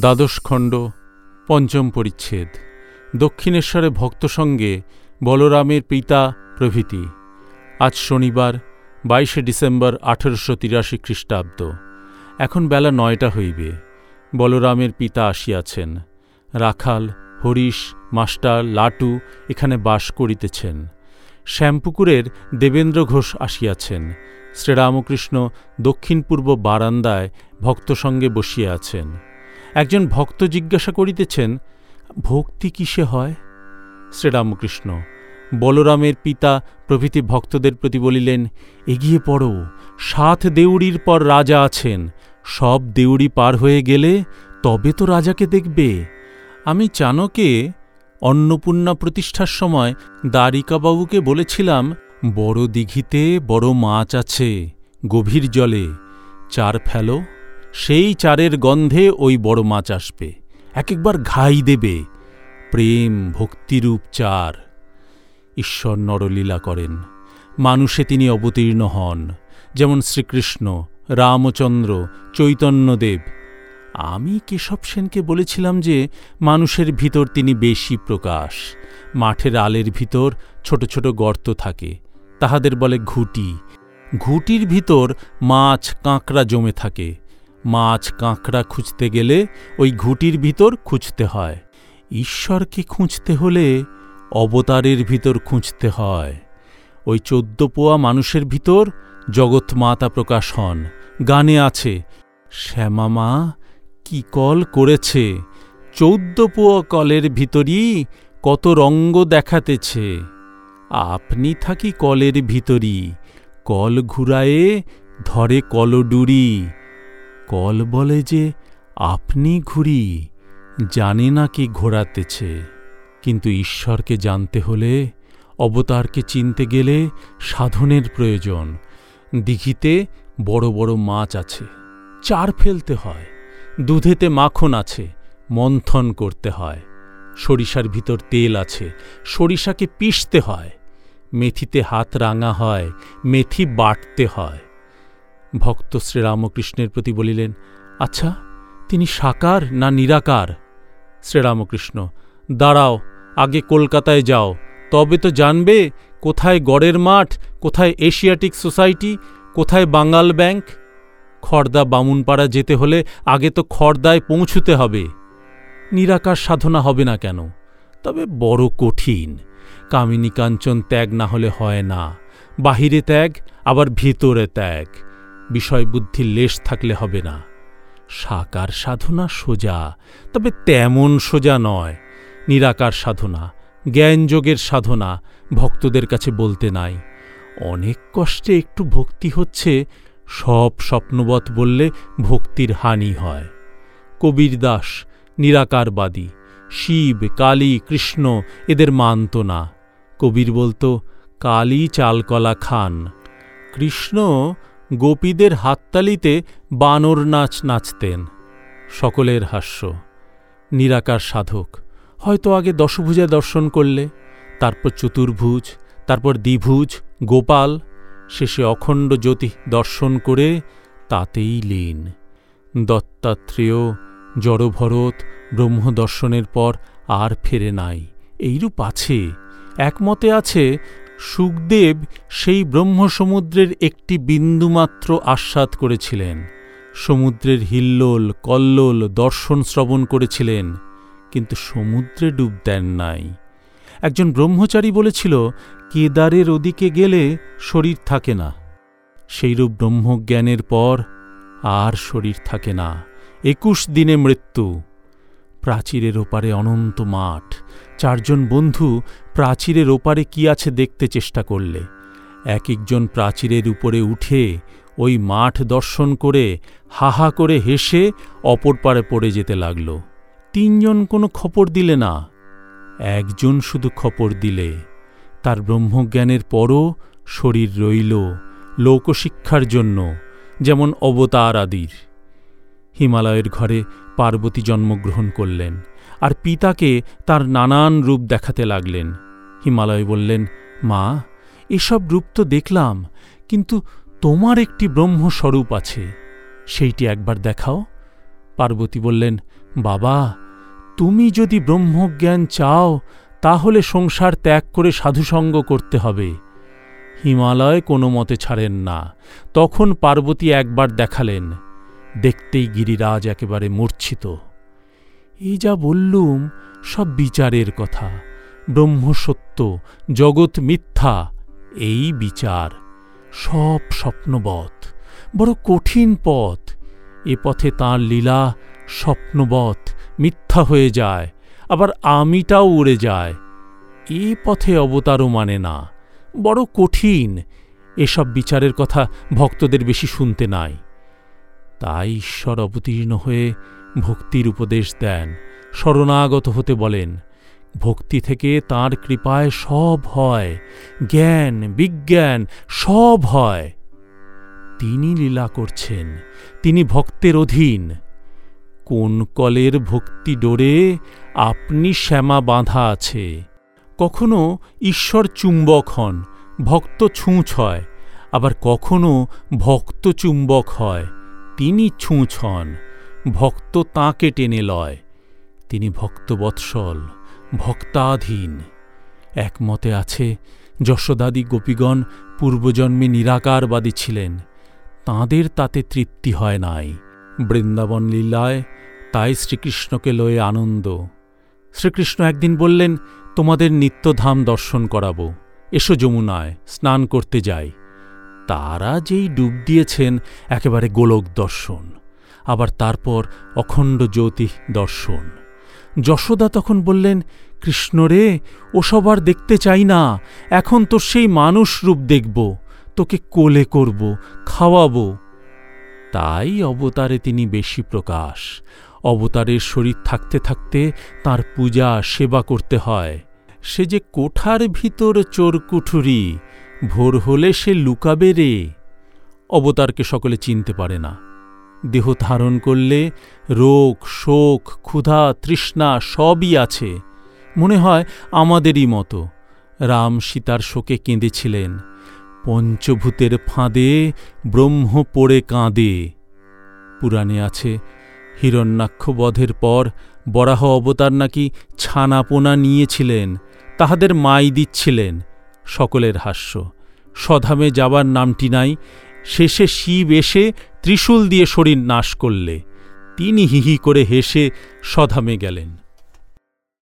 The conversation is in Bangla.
দ্বাদশ খণ্ড, পঞ্চম পরিচ্ছেদ। দক্ষিণেশ্বরে ভক্ত সঙ্গে বলরামের পিতা প্রভৃতি। আজ শনিবার, বাইশে ডিসেম্বর আঠেরোশো তিরাশি খ্রিস্টাব্দ। এখন বেলা নয়টা হইবে। বলরামের পিতা আসিয়াছেন। রাখাল, হরিশ, মাস্টার, লাটু এখানে বাস করিতেছেন। শ্যামপুকুরের দেবেন্দ্র ঘোষ আসিয়াছেন। শ্রীরামকৃষ্ণ দক্ষিণ পূর্ব বারান্দায় ভক্ত সঙ্গে বসিয়া আছেন। একজন ভক্ত জিজ্ঞাসা করিতেছেন, ভক্তি কিসে হয়? শ্রীরামকৃষ্ণ, বলরামের পিতা প্রভৃতি ভক্তদের প্রতি বলিলেন, এগিয়ে পড়ো, সাত দেউড়ির পর রাজা আছেন, সব দেউড়ি পার হয়ে গেলে তবে তো রাজাকে দেখবে। আমি চাণকে অন্নপূর্ণা প্রতিষ্ঠার সময় দ্বারিকাবাবুকে বলেছিলাম, বড় দিঘিতে বড় মাছ আছে, গভীর জলে, চার ফেলো। সেই চারের গন্ধে ওই বড় মাছ আসবে। এক একবার ঘাই দেবে। প্রেম ভক্তিরূপ চার। ঈশ্বর নরলীলা করেন। মানুষে তিনি অবতীর্ণ হন। যেমন শ্রীকৃষ্ণ, রামচন্দ্র, চৈতন্যদেব। আমি কেশব সেনকে বলেছিলাম যে, মানুষের ভিতর তিনি বেশি প্রকাশ। মাঠের আলের ভিতর ছোট ছোট গর্ত থাকে। তাহাদের বলে ঘুটি। ঘুটির ভিতর মাছ কাঁকড়া জমে থাকে। মাছ কাঁকড়া খুঁজতে গেলে ওই ঘুটির ভিতর খুঁজতে হয়। ঈশ্বরকে খুঁজতে হলে অবতারের ভিতর খুঁজতে হয়। ওই চোদ্দ পোয়া মানুষের ভিতর জগৎমাতা প্রকাশ হন। গানে আছে শ্যামামা কি কল করেছে? চৌদ্দ পোয়া কলের ভিতরই কত রঙ্গ দেখাতেছে। আপনি থাকি কলের ভিতরই, কল ঘুরায়ে ধরে কলডুরি। কল বলে যে, আপনি ঘুরি জানে না কি ঘোরাতেছে কিন্তু ঈশ্বরকে জানতে হলে, অবতারকে চিনতে গেলে সাধনের প্রয়োজন। দিঘিতে বড় বড় মাছ আছে, চার ফেলতে হয়, দুধেতে মাখন আছে, মন্থন করতে হয়। সরিষার ভিতর তেল আছে, সরিষাকে পিষতে হয়। মেথিতে হাত রাঙা হয়, মেথি বাটতে হয়। ভক্ত শ্রীরামকৃষ্ণের প্রতি বলিলেন আচ্ছা তিনি সাকার না নিরাকার? শ্রীরামকৃষ্ণ, দাঁড়াও, আগে কলকাতায় যাও। তবে তো জানবে কোথায় গড়ের মাঠ, কোথায় এশিয়াটিক সোসাইটি, কোথায় বাঙাল ব্যাংক। খর্দা বামুনপাড়া যেতে হলে আগে তো খর্দায় পৌঁছুতে হবে। নিরাকার সাধনা হবে না কেন? তবে বড় কঠিন। কামিনী কাঞ্চন ত্যাগ না হলে হয় না। বাহিরে ত্যাগ, আবার ভিতরে ত্যাগ। বিষয়বুদ্ধির লেশ থাকলে হবে না। সাকার সাধনা সোজা, তবে তেমন সোজা নয়। নিরাকার সাধনা, জ্ঞানযোগের সাধনা ভক্তদের কাছে বলতে নাই। অনেক কষ্টে একটু ভক্তি হচ্ছে, সব স্বপ্নবৎ বললে ভক্তির হানি হয়। কবির দাস, নিরাকারবাদী, শিব, কালী, কৃষ্ণ এদের মানত না। কবির বলতো, কালী চালকলা খান, কৃষ্ণ গোপীদের হাততালিতে বানর নাচ নাচতেন। সকলের হাস্য। নিরাকার সাধক। হয়তো আগে দশভুজা দর্শন করলে, তারপর চতুর্ভুজ, তারপর দ্বিভুজ, গোপাল, শেষে অখণ্ড জ্যোতি দর্শন করে তাতেই লীন। দত্তাত্রেয়, জড়ভরত ব্রহ্মদর্শনের পর আর ফেরে নাই। এইরূপ আছে, একমতে আছে সুখদেব সেই ব্রহ্মসমুদ্রের একটি বিন্দুমাত্র আস্বাদ করেছিলেন। সমুদ্রের হিল্লোল, কল্লোল দর্শন শ্রবণ করেছিলেন, কিন্তু সমুদ্রে ডুব দেন নাই। একজন ব্রহ্মচারী বলেছিল, কেদারের ওদিকে গেলে শরীর থাকে না। সেইরূপ ব্রহ্মজ্ঞানের পর আর শরীর থাকে না। একুশ দিনে মৃত্যু। প্রাচীরের ওপারে অনন্ত মাঠ। চারজন বন্ধু প্রাচীরের ওপারে কি আছে দেখতে চেষ্টা করলে। এক একজন প্রাচীরের উপরে উঠে ওই মাঠ দর্শন করে হাহা করে হেসে অপর পারে পড়ে যেতে লাগল। তিনজন কোনো খবর দিলে না। একজন শুধু খবর দিলে। তার ব্রহ্মজ্ঞানের পরও শরীর রইল লোকশিক্ষার জন্য, যেমন অবতার আদির হিমালয়ের ঘরে পার্বতী জন্মগ্রহণ করলেন আর পিতাকে তার নানান রূপ দেখাতে লাগলেন। হিমালয় বললেন, মা, এসব রূপ তো দেখলাম, কিন্তু তোমার একটি ব্রহ্মস্বরূপ আছে, সেইটি একবার দেখাও। পার্বতী বললেন, বাবা, তুমি যদি ব্রহ্মজ্ঞান চাও, তাহলে সংসার ত্যাগ করে সাধুসঙ্গ করতে হবে। হিমালয় কোনো মতে ছাড়েন না, তখন পার্বতী একবার দেখালেন। দেখতেই গিরিরাজ একেবারে মূর্ছিত। এই যা বললুম, সব বিচারের কথা। ব্রহ্ম সত্য জগৎ মিথ্যা, এই বিচার। সব স্বপ্নবৎ। বড় কঠিন পথ। এ পথে তাঁর লীলা স্বপ্নবৎ, মিথ্যা হয়ে যায়, আবার আমিটাও উড়ে যায়। এ পথে অবতারও মানে না। বড় কঠিন। এসব বিচারের কথা ভক্তদের বেশি শুনতে নাই। তাই ঈশ্বর অবতীর্ণ হয়ে ভক্তির উপদেশ দেন। শরণাগত হতে বলেন, ভক্তি থেকে তার কৃপায় সব হয়, জ্ঞান, বিজ্ঞান সব হয়। তিনি লীলা করছেন, তিনি ভক্তের অধীন। কোন কলের ভক্তি ডোরে আপনি শ্যামা বাঁধা আছে। কখনো ঈশ্বর চুম্বক হন, ভক্ত ছুঁচ হয়, আবার কখনো ভক্ত চুম্বক হয়। তিনি ছুঁচ হন ভক্ত তাঁকে টেনে লয়। তিনি ভক্তবৎসল, ভক্তাধীন। একমতে আছে, যশোদাদি গোপীগণ পূর্বজন্মে নিরাকারবাদী ছিলেন। তাঁদের তাতে তৃপ্তি হয় নাই। বৃন্দাবন লীলায় তাই শ্রীকৃষ্ণকে লয়ে আনন্দ। শ্রীকৃষ্ণ একদিন বললেন, তোমাদের নিত্যধাম দর্শন করাব। এসো যমুনায়, স্নান করতে যাই। তারা যেই ডুব দিয়েছেন, একেবারে গোলক দর্শন। আবার তারপর অখণ্ড জ্যোতি দর্শন। যশোদা তখন বললেন, কৃষ্ণ রে, ওসব আর দেখতে চাই না। এখন তোর সেই মানুষ রূপ দেখব। তোকে কোলে করব, খাওয়াবো। তাই অবতারে তিনি বেশি প্রকাশ। অবতারের শরীর থাকতে থাকতে তার পূজা, সেবা করতে হয়। সে যে কোঠার ভিতর চোরকুঠুরি ভোর হলে সে লুকাবে রে। অবতারকে সকলে চিনতে পারে না। দেহ ধারণ করলে রোগ, শোক, ক্ষুধা, তৃষ্ণা সবই আছে। মনে হয় আমাদেরই মতো। রাম সীতার শোকে কেঁদেছিলেন। পঞ্চভূতের ফাঁদে ব্রহ্ম পড়ে কাঁদে। পুরাণে আছে হিরণ্যাক্ষ বধের পর বরাহ অবতার নাকি ছানাপোনা নিয়েছিলেন, তাহাদের মাই দিচ্ছিলেন। সকলের হাস্য। সধামে যাবার নামটি নাই, শেষে শিব এসে ত্রিশূল দিয়ে শরীর নাশ করলে। তিনি হিহি করে হেসে সধামে গেলেন।